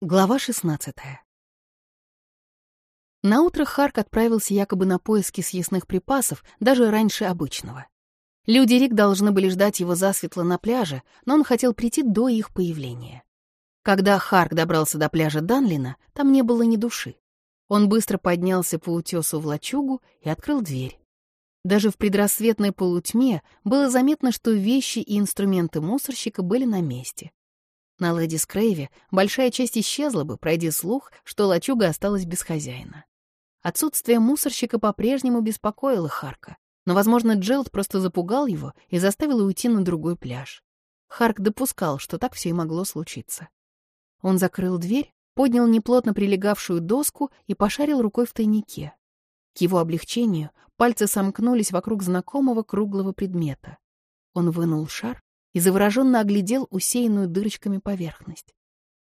Глава 16 Наутро Харк отправился якобы на поиски съестных припасов даже раньше обычного. Люди Рик должны были ждать его засветло на пляже, но он хотел прийти до их появления. Когда Харк добрался до пляжа Данлина, там не было ни души. Он быстро поднялся по утесу в лачугу и открыл дверь. Даже в предрассветной полутьме было заметно, что вещи и инструменты мусорщика были на месте. На леди Скрейве большая часть исчезла бы, пройди слух, что лачуга осталась без хозяина. Отсутствие мусорщика по-прежнему беспокоило Харка, но, возможно, Джелд просто запугал его и заставил уйти на другой пляж. Харк допускал, что так все и могло случиться. Он закрыл дверь, поднял неплотно прилегавшую доску и пошарил рукой в тайнике. К его облегчению пальцы сомкнулись вокруг знакомого круглого предмета. Он вынул шар и завороженно оглядел усеянную дырочками поверхность.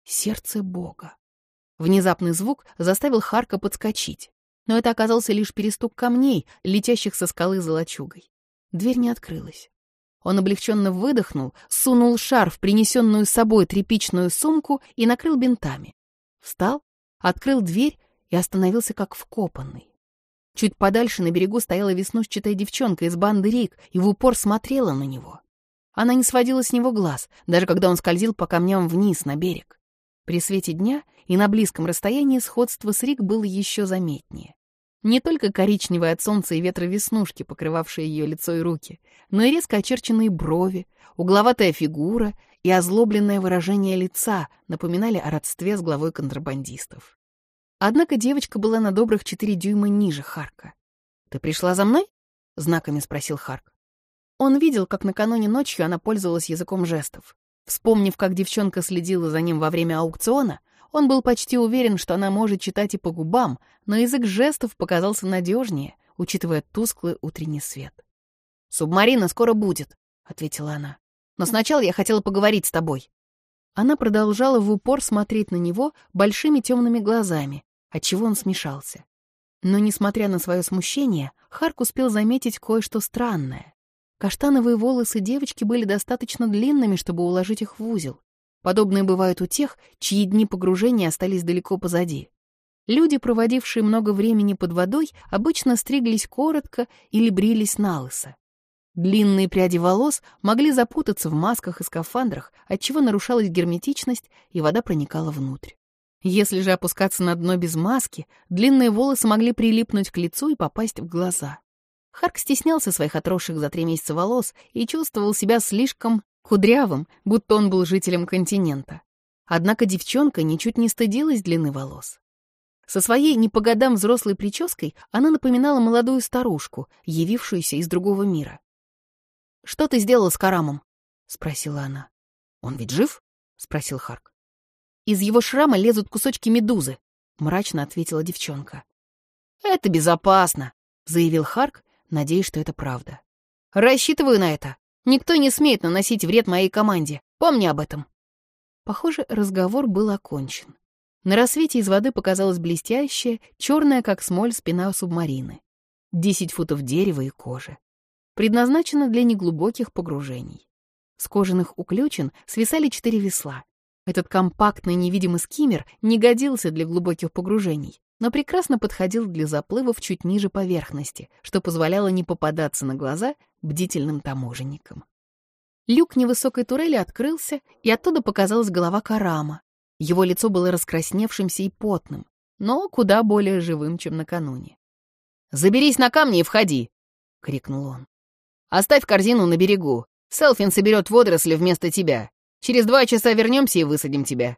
Сердце Бога. Внезапный звук заставил Харка подскочить, но это оказался лишь перестук камней, летящих со скалы за лачугой. Дверь не открылась. Он облегченно выдохнул, сунул шар в принесенную с собой тряпичную сумку и накрыл бинтами. Встал, открыл дверь и остановился как вкопанный. Чуть подальше на берегу стояла веснушчатая девчонка из банды Рик и в упор смотрела на него. Она не сводила с него глаз, даже когда он скользил по камням вниз, на берег. При свете дня и на близком расстоянии сходство с Рик было еще заметнее. Не только коричневые от солнца и ветра веснушки, покрывавшие ее лицо и руки, но и резко очерченные брови, угловатая фигура и озлобленное выражение лица напоминали о родстве с главой контрабандистов. Однако девочка была на добрых четыре дюйма ниже Харка. «Ты пришла за мной?» — знаками спросил Харк. Он видел, как накануне ночью она пользовалась языком жестов. Вспомнив, как девчонка следила за ним во время аукциона, он был почти уверен, что она может читать и по губам, но язык жестов показался надежнее, учитывая тусклый утренний свет. «Субмарина скоро будет», — ответила она. «Но сначала я хотела поговорить с тобой». Она продолжала в упор смотреть на него большими темными глазами, отчего он смешался. Но, несмотря на свое смущение, Харк успел заметить кое-что странное. Каштановые волосы девочки были достаточно длинными, чтобы уложить их в узел. Подобные бывают у тех, чьи дни погружения остались далеко позади. Люди, проводившие много времени под водой, обычно стриглись коротко или брились на лысо. Длинные пряди волос могли запутаться в масках и скафандрах, отчего нарушалась герметичность, и вода проникала внутрь. Если же опускаться на дно без маски, длинные волосы могли прилипнуть к лицу и попасть в глаза. Харк стеснялся своих отросших за три месяца волос и чувствовал себя слишком кудрявым, будто он был жителем континента. Однако девчонка ничуть не стыдилась длины волос. Со своей не по годам взрослой прической она напоминала молодую старушку, явившуюся из другого мира. «Что ты сделала с Карамом?» — спросила она. «Он ведь жив?» — спросил Харк. «Из его шрама лезут кусочки медузы», — мрачно ответила девчонка. «Это безопасно», — заявил Харк, надеясь, что это правда. «Рассчитываю на это. Никто не смеет наносить вред моей команде. Помни об этом». Похоже, разговор был окончен. На рассвете из воды показалась блестящая, черная, как смоль, спина субмарины. Десять футов дерева и кожи. Предназначена для неглубоких погружений. С кожаных уключен свисали четыре весла. Этот компактный невидимый скиммер не годился для глубоких погружений, но прекрасно подходил для заплывов чуть ниже поверхности, что позволяло не попадаться на глаза бдительным таможенникам. Люк невысокой турели открылся, и оттуда показалась голова Карама. Его лицо было раскрасневшимся и потным, но куда более живым, чем накануне. «Заберись на камни и входи!» — крикнул он. «Оставь корзину на берегу. Селфин соберет водоросли вместо тебя. Через два часа вернемся и высадим тебя.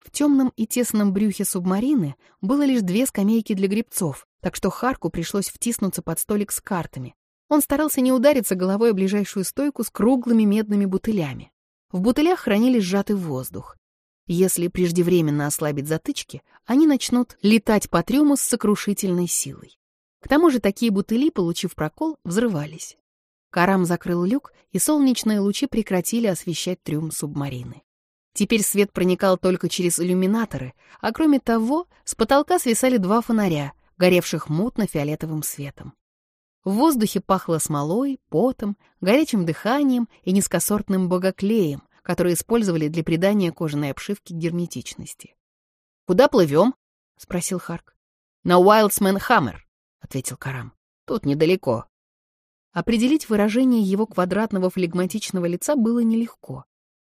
В темном и тесном брюхе субмарины было лишь две скамейки для грибцов, так что Харку пришлось втиснуться под столик с картами. Он старался не удариться головой о ближайшую стойку с круглыми медными бутылями. В бутылях хранили сжатый воздух. Если преждевременно ослабить затычки, они начнут летать по трюму с сокрушительной силой. К тому же такие бутыли, получив прокол, взрывались. Карам закрыл люк, и солнечные лучи прекратили освещать трюм субмарины. Теперь свет проникал только через иллюминаторы, а кроме того, с потолка свисали два фонаря, горевших мутно-фиолетовым светом. В воздухе пахло смолой, потом, горячим дыханием и низкосортным богоклеем, которые использовали для придания кожаной обшивки герметичности. «Куда плывем?» — спросил Харк. «На Уайлдсмен Хаммер», — ответил Карам. «Тут недалеко». Определить выражение его квадратного флегматичного лица было нелегко.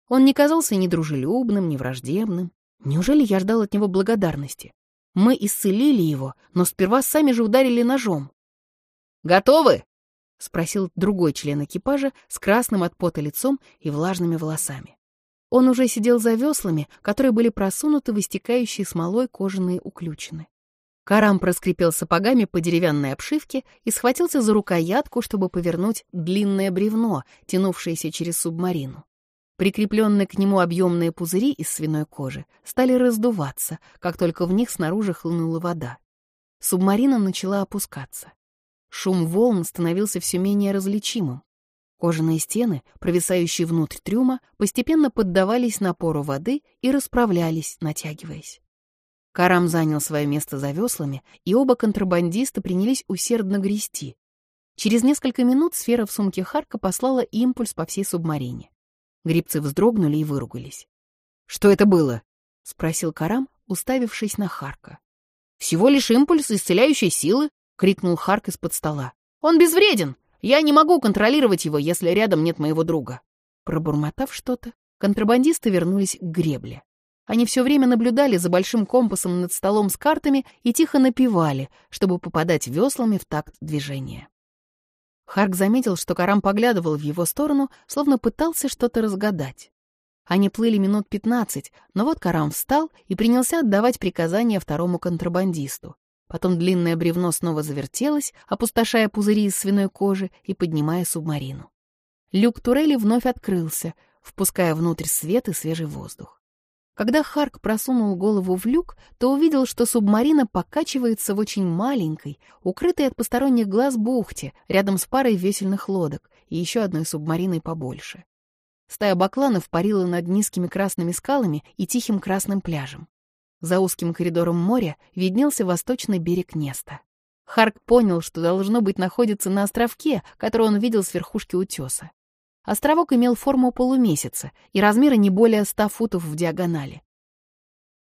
Он не казался ни дружелюбным, ни враждебным. Неужели я ждал от него благодарности? Мы исцелили его, но сперва сами же ударили ножом. «Готовы?» — спросил другой член экипажа с красным от пота лицом и влажными волосами. Он уже сидел за веслами, которые были просунуты в истекающие смолой кожаные уключины. Карам проскрипел сапогами по деревянной обшивке и схватился за рукоятку, чтобы повернуть длинное бревно, тянувшееся через субмарину. Прикрепленные к нему объемные пузыри из свиной кожи стали раздуваться, как только в них снаружи хлынула вода. Субмарина начала опускаться. Шум волн становился все менее различимым. Кожаные стены, провисающие внутрь трюма, постепенно поддавались напору воды и расправлялись, натягиваясь. Карам занял свое место за веслами, и оба контрабандиста принялись усердно грести. Через несколько минут сфера в сумке Харка послала импульс по всей субмарине. Грибцы вздрогнули и выругались. «Что это было?» — спросил Карам, уставившись на Харка. «Всего лишь импульс исцеляющей силы!» — крикнул Харк из-под стола. «Он безвреден! Я не могу контролировать его, если рядом нет моего друга». Пробормотав что-то, контрабандисты вернулись к гребле. Они все время наблюдали за большим компасом над столом с картами и тихо напевали, чтобы попадать веслами в такт движения. Харк заметил, что Карам поглядывал в его сторону, словно пытался что-то разгадать. Они плыли минут пятнадцать, но вот Карам встал и принялся отдавать приказания второму контрабандисту. Потом длинное бревно снова завертелось, опустошая пузыри из свиной кожи и поднимая субмарину. Люк турели вновь открылся, впуская внутрь свет и свежий воздух. Когда Харк просунул голову в люк, то увидел, что субмарина покачивается в очень маленькой, укрытой от посторонних глаз бухте, рядом с парой весельных лодок и еще одной субмариной побольше. Стая бакланов парила над низкими красными скалами и тихим красным пляжем. За узким коридором моря виднелся восточный берег Неста. Харк понял, что должно быть находится на островке, который он видел с верхушки утеса. Островок имел форму полумесяца и размеры не более 100 футов в диагонали.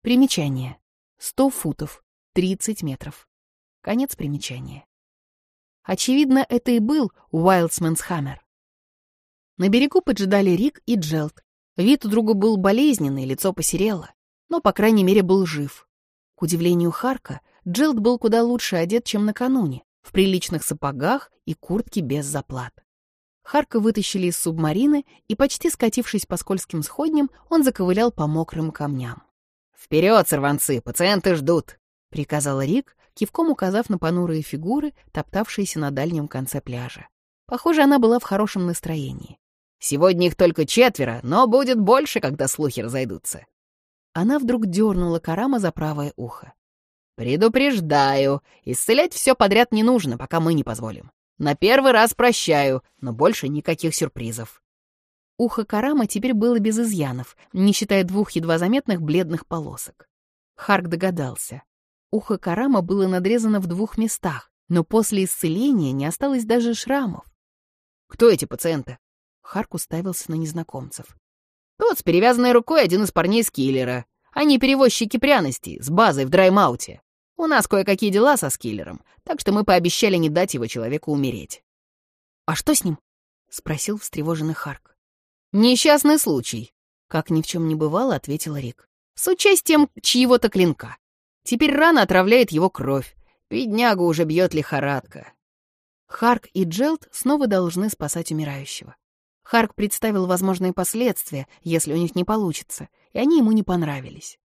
Примечание. 100 футов, 30 метров. Конец примечания. Очевидно, это и был Уайлдсменс Хаммер. На берегу поджидали Рик и Джелт. Вид у друга был болезненный, лицо посерело но, по крайней мере, был жив. К удивлению Харка, Джилд был куда лучше одет, чем накануне, в приличных сапогах и куртке без заплат. Харка вытащили из субмарины, и, почти скатившись по скользким сходням, он заковылял по мокрым камням. «Вперед, сорванцы, пациенты ждут!» — приказал Рик, кивком указав на понурые фигуры, топтавшиеся на дальнем конце пляжа. Похоже, она была в хорошем настроении. «Сегодня их только четверо, но будет больше, когда слухи разойдутся. Она вдруг дернула Карама за правое ухо. «Предупреждаю, исцелять все подряд не нужно, пока мы не позволим. На первый раз прощаю, но больше никаких сюрпризов». Ухо Карама теперь было без изъянов, не считая двух едва заметных бледных полосок. Харк догадался. Ухо Карама было надрезано в двух местах, но после исцеления не осталось даже шрамов. «Кто эти пациенты?» Харк уставился на незнакомцев. Тот с перевязанной рукой один из парней с киллера. Они перевозчики пряностей с базой в Драймауте. У нас кое-какие дела со скиллером, так что мы пообещали не дать его человеку умереть. «А что с ним?» — спросил встревоженный Харк. «Несчастный случай», — как ни в чем не бывало, ответил Рик. «С участием чьего-то клинка. Теперь рана отравляет его кровь. Беднягу уже бьет лихорадка». Харк и Джелт снова должны спасать умирающего. Харк представил возможные последствия, если у них не получится, и они ему не понравились.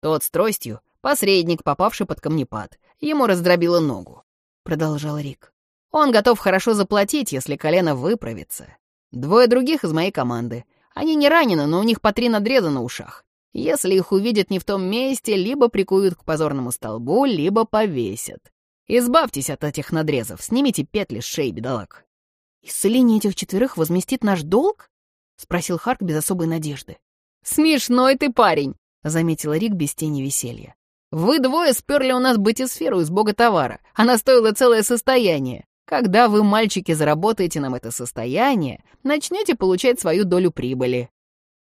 «Тот с тростью — посредник, попавший под камнепад. Ему раздробило ногу», — продолжал Рик. «Он готов хорошо заплатить, если колено выправится. Двое других из моей команды. Они не ранены, но у них по три надреза на ушах. Если их увидят не в том месте, либо прикуют к позорному столбу, либо повесят. Избавьтесь от этих надрезов, снимите петли с шеи, бедолаг. «Исцеление этих четверых возместит наш долг?» — спросил Харк без особой надежды. «Смешной ты парень!» — заметила Рик без тени веселья. «Вы двое сперли у нас бытисферу из бога товара. Она стоила целое состояние. Когда вы, мальчики, заработаете нам это состояние, начнете получать свою долю прибыли».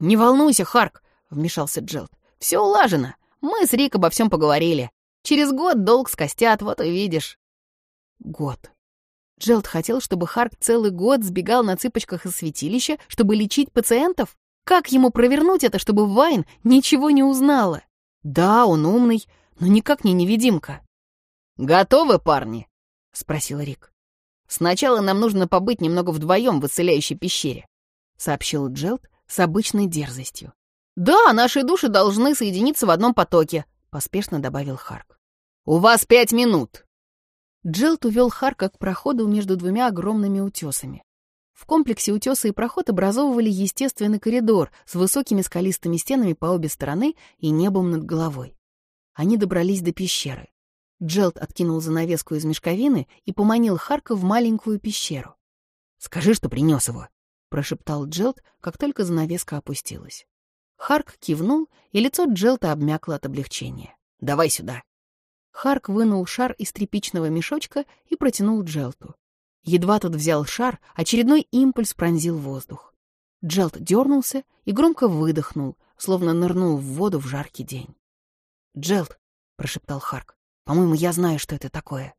«Не волнуйся, Харк!» — вмешался Джелд. «Все улажено. Мы с Рик обо всем поговорили. Через год долг скостят, вот увидишь». Год. Джелд хотел, чтобы Харк целый год сбегал на цыпочках из святилища, чтобы лечить пациентов? Как ему провернуть это, чтобы Вайн ничего не узнала? Да, он умный, но никак не невидимка. «Готовы, парни?» — спросил Рик. «Сначала нам нужно побыть немного вдвоем в исцеляющей пещере», — сообщил Джелд с обычной дерзостью. «Да, наши души должны соединиться в одном потоке», — поспешно добавил Харк. «У вас пять минут!» Джилт увел Харка к проходу между двумя огромными утесами. В комплексе утеса и проход образовывали естественный коридор с высокими скалистыми стенами по обе стороны и небом над головой. Они добрались до пещеры. Джелт откинул занавеску из мешковины и поманил Харка в маленькую пещеру. «Скажи, что принес его», — прошептал Джелт, как только занавеска опустилась. Харк кивнул, и лицо Джелта обмякло от облегчения. «Давай сюда». Харк вынул шар из тряпичного мешочка и протянул Джелту. Едва тот взял шар, очередной импульс пронзил воздух. Джелт дернулся и громко выдохнул, словно нырнул в воду в жаркий день. «Джелт», — прошептал Харк, — «по-моему, я знаю, что это такое».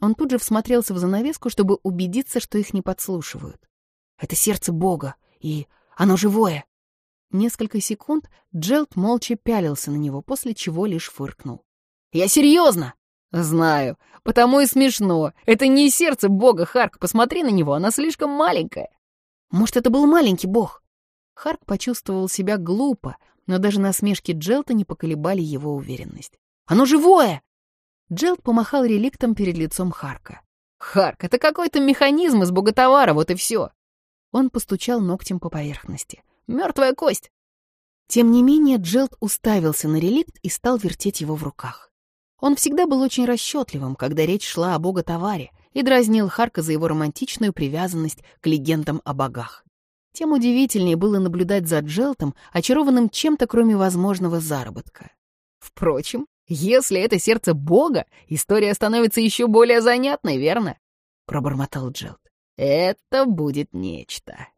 Он тут же всмотрелся в занавеску, чтобы убедиться, что их не подслушивают. «Это сердце Бога, и оно живое!» Несколько секунд Джелт молча пялился на него, после чего лишь фыркнул. Я серьезно. Знаю, потому и смешно. Это не сердце бога, Харк, посмотри на него, она слишком маленькая. Может, это был маленький бог? Харк почувствовал себя глупо, но даже насмешки Джелта не поколебали его уверенность. «Оно живое!» Джелт помахал реликтом перед лицом Харка. «Харк, это какой-то механизм из боготовара, вот и все!» Он постучал ногтем по поверхности. «Мертвая кость!» Тем не менее, Джелт уставился на реликт и стал вертеть его в руках. Он всегда был очень расчетливым, когда речь шла о бога-товаре, и дразнил Харка за его романтичную привязанность к легендам о богах. Тем удивительнее было наблюдать за Джелтом, очарованным чем-то, кроме возможного заработка. Впрочем, если это сердце бога, история становится еще более занятной, верно? Пробормотал Джелт. Это будет нечто.